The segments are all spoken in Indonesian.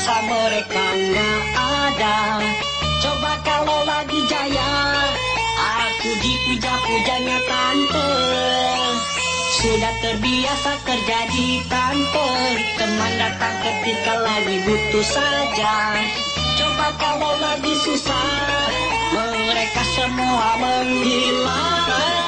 Sama mereka nggak ada. Coba kalau lagi jaya Aku dipuja-pujanya tante. Sudah terbiasa kerja di kantor. Teman datang ketika lagi butuh saja. Coba kalau lagi susah Mereka semua menghilang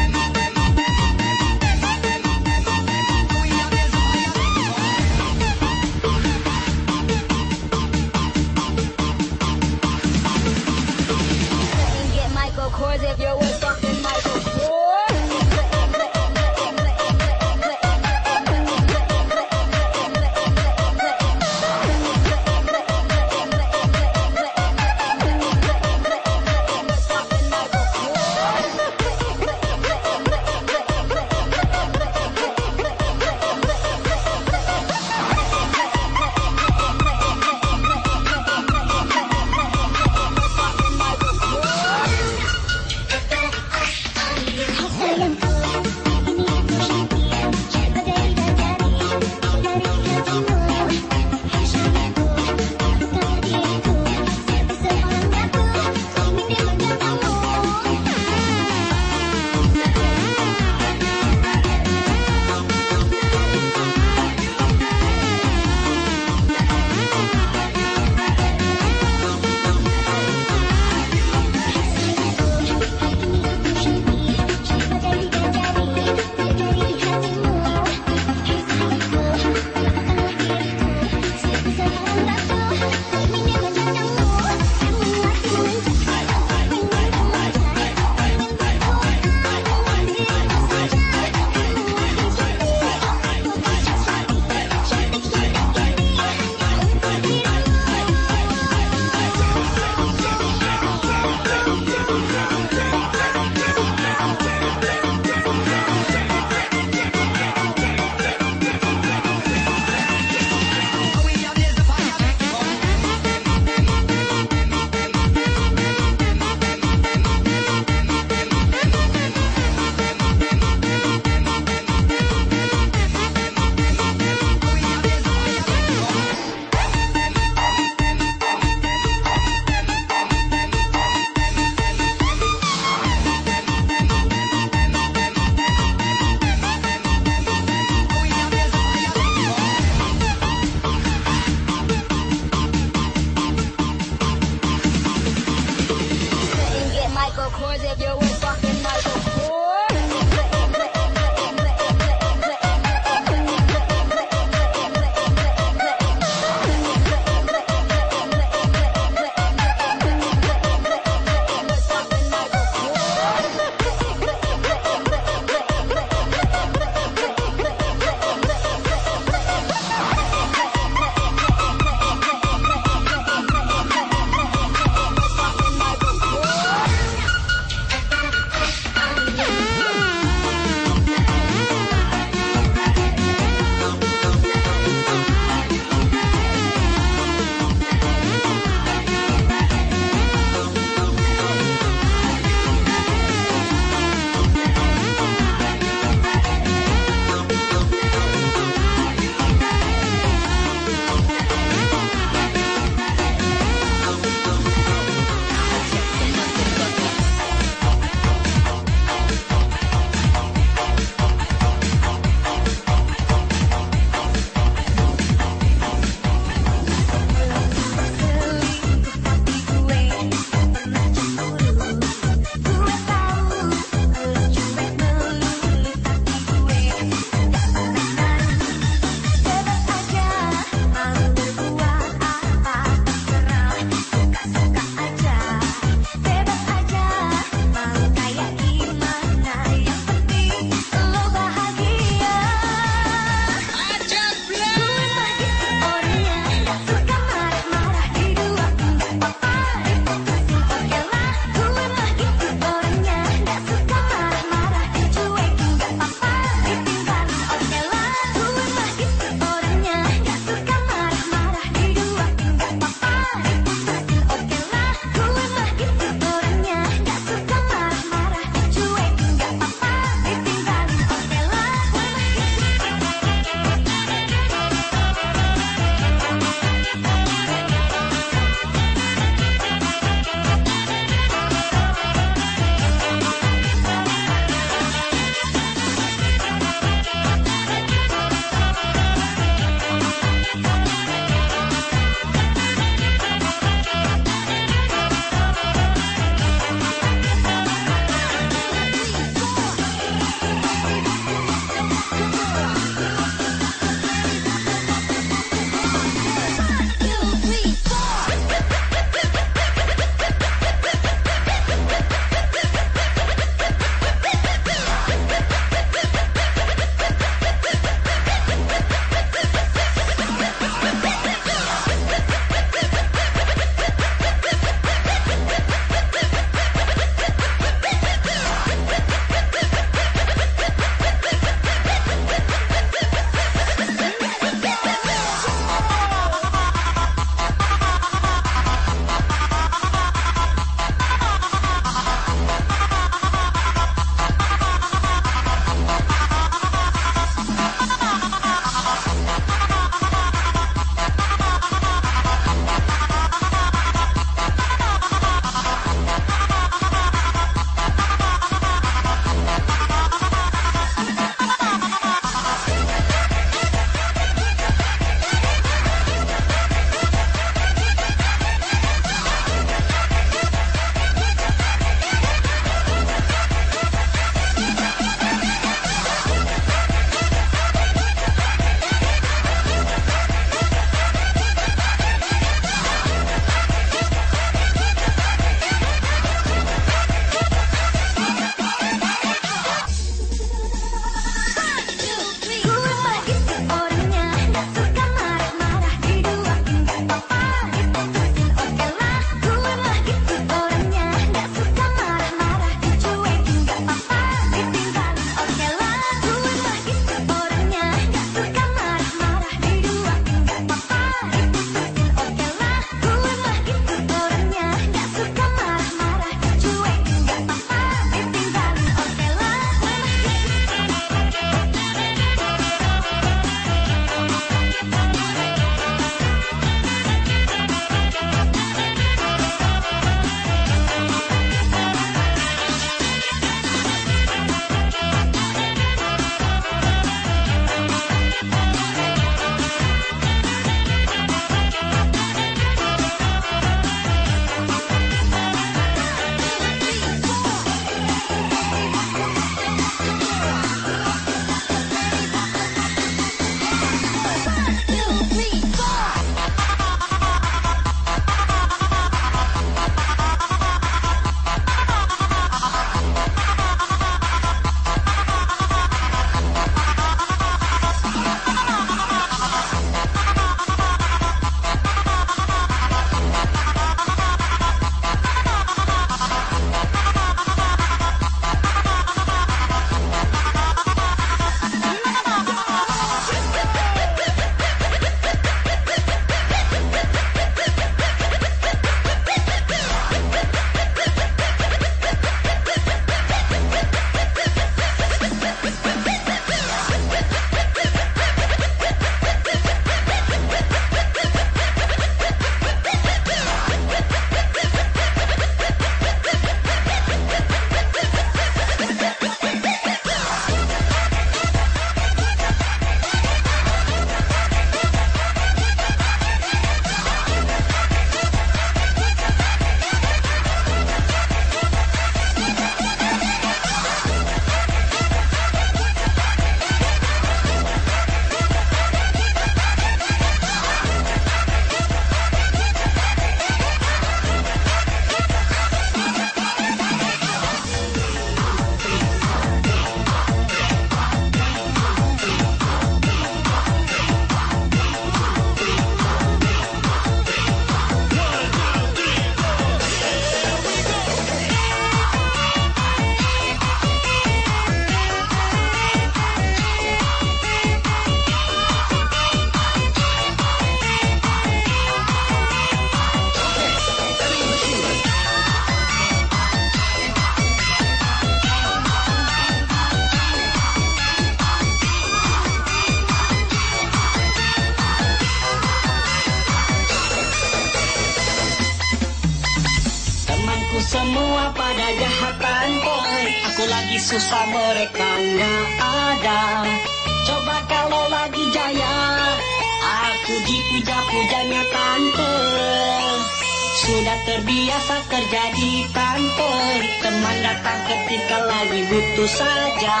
terbiasa kerja di kantor. Teman datang ketika lagi butuh saja.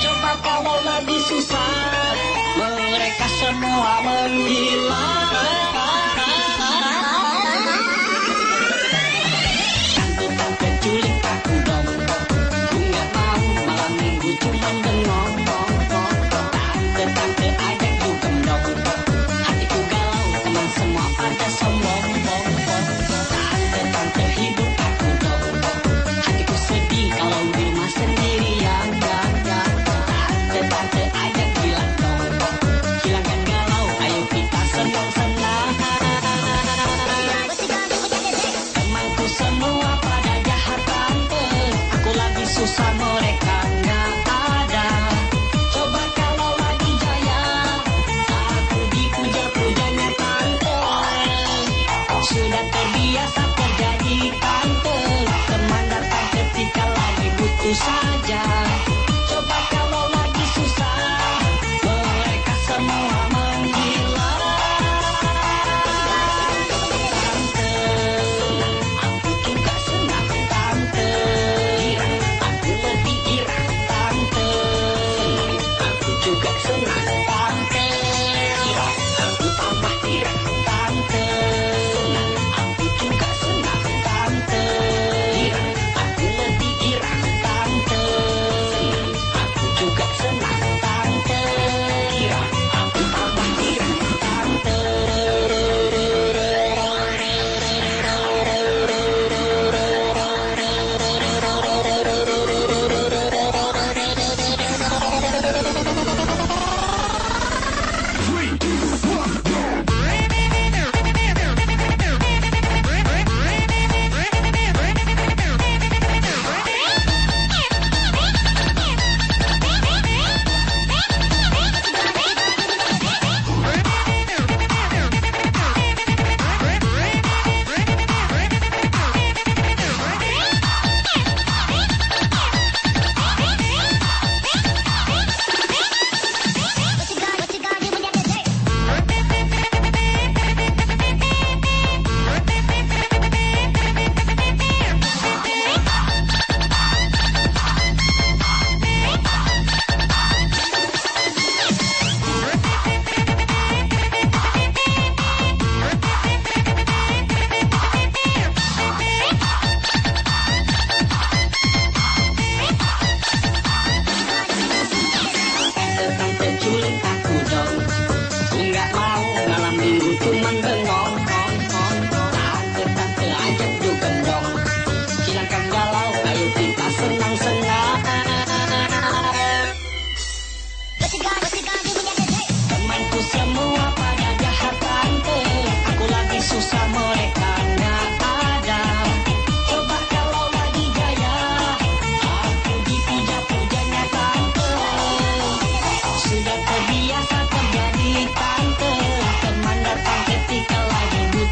Coba kalau lagi susah. Mereka semua menghilang.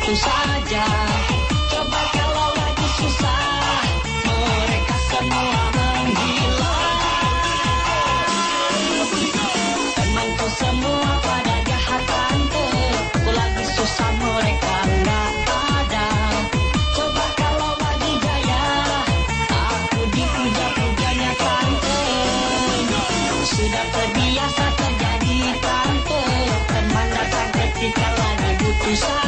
pun saja. Coba kalau lagi susah Mereka semua menghilang. Emang kau semua pada jahat tante Aku lagi susah mereka enggak ada. Coba kalau lagi jaya Aku dipuja-pujanya tante. Sudah terbiasa terjadi tante. Teman datang ketika lagi butuh saya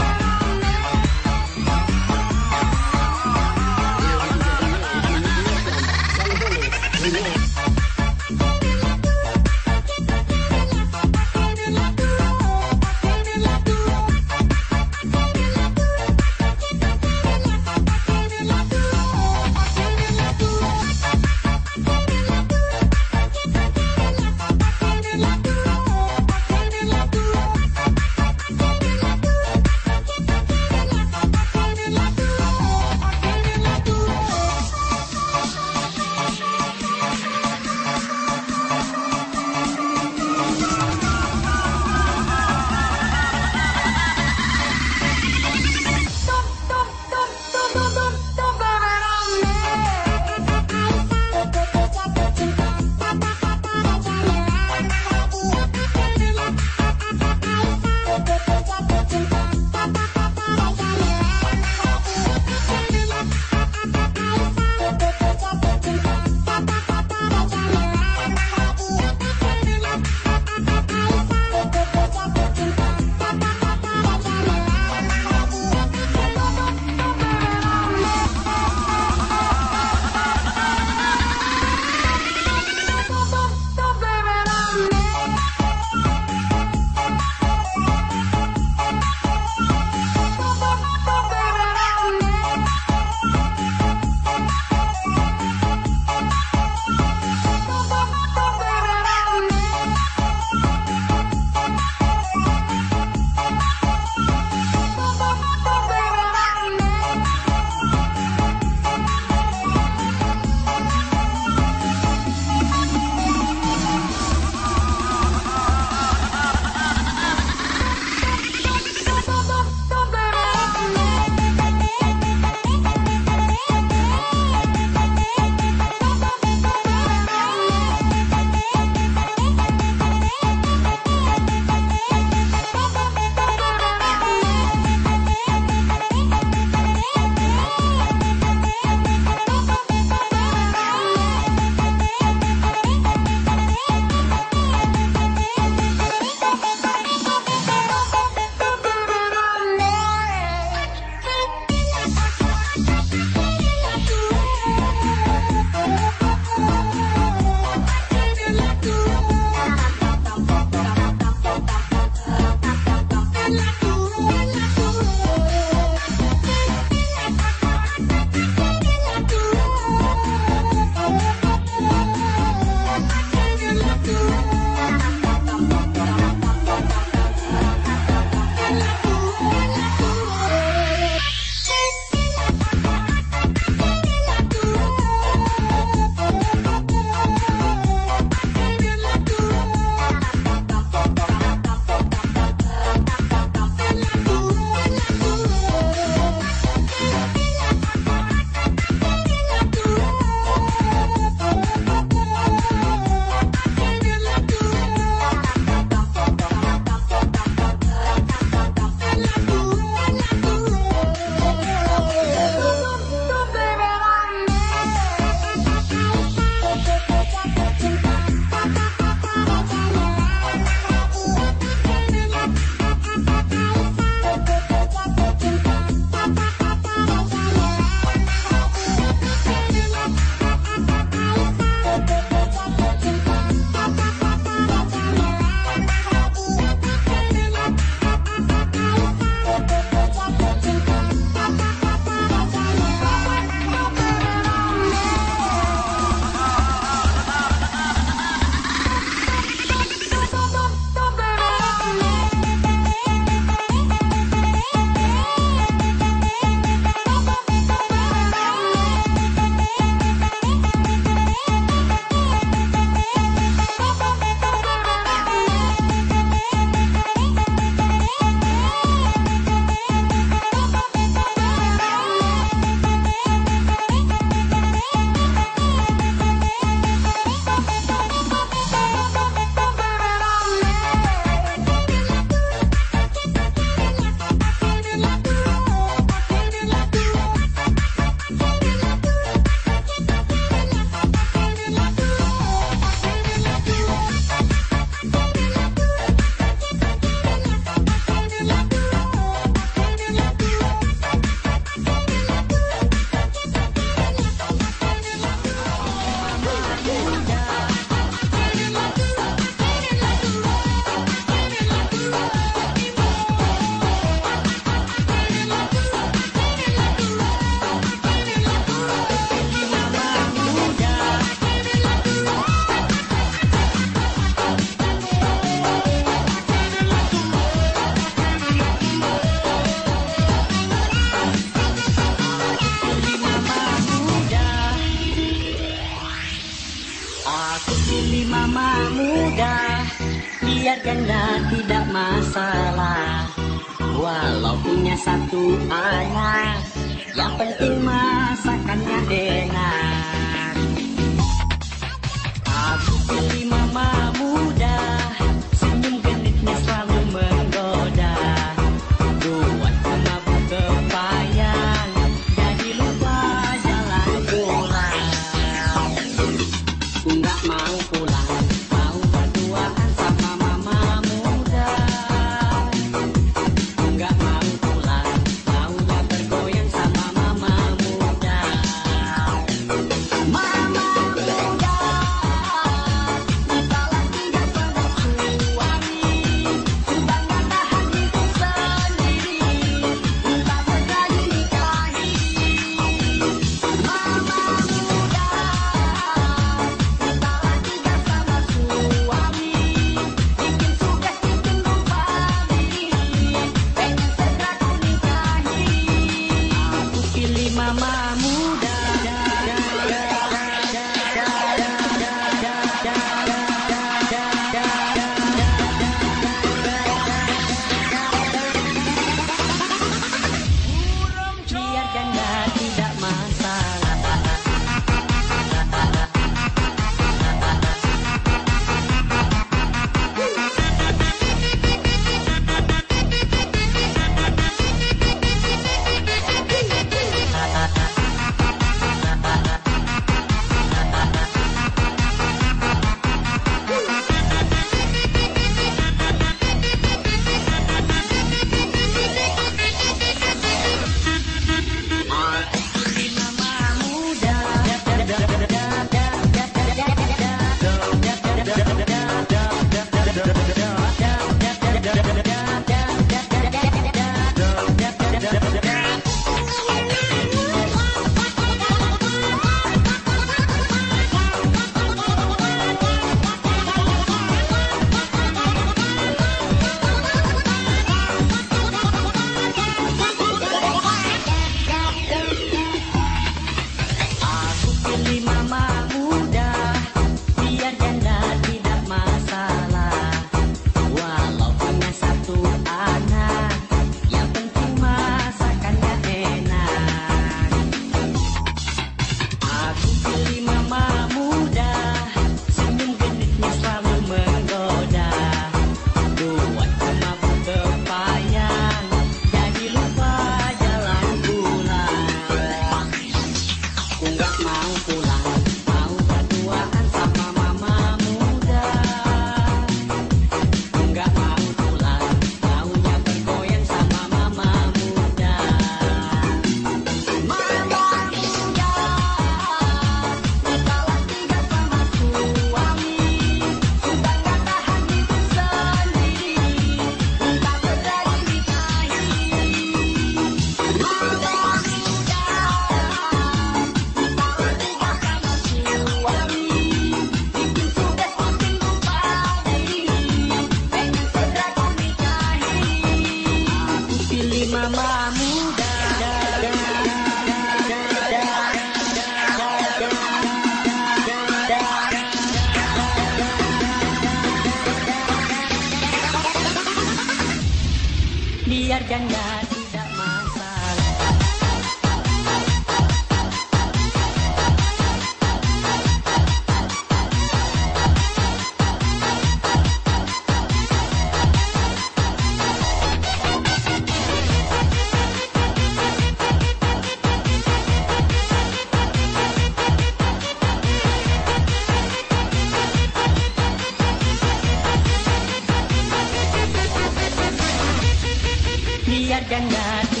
biar dan mati